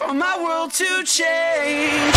for my world to change.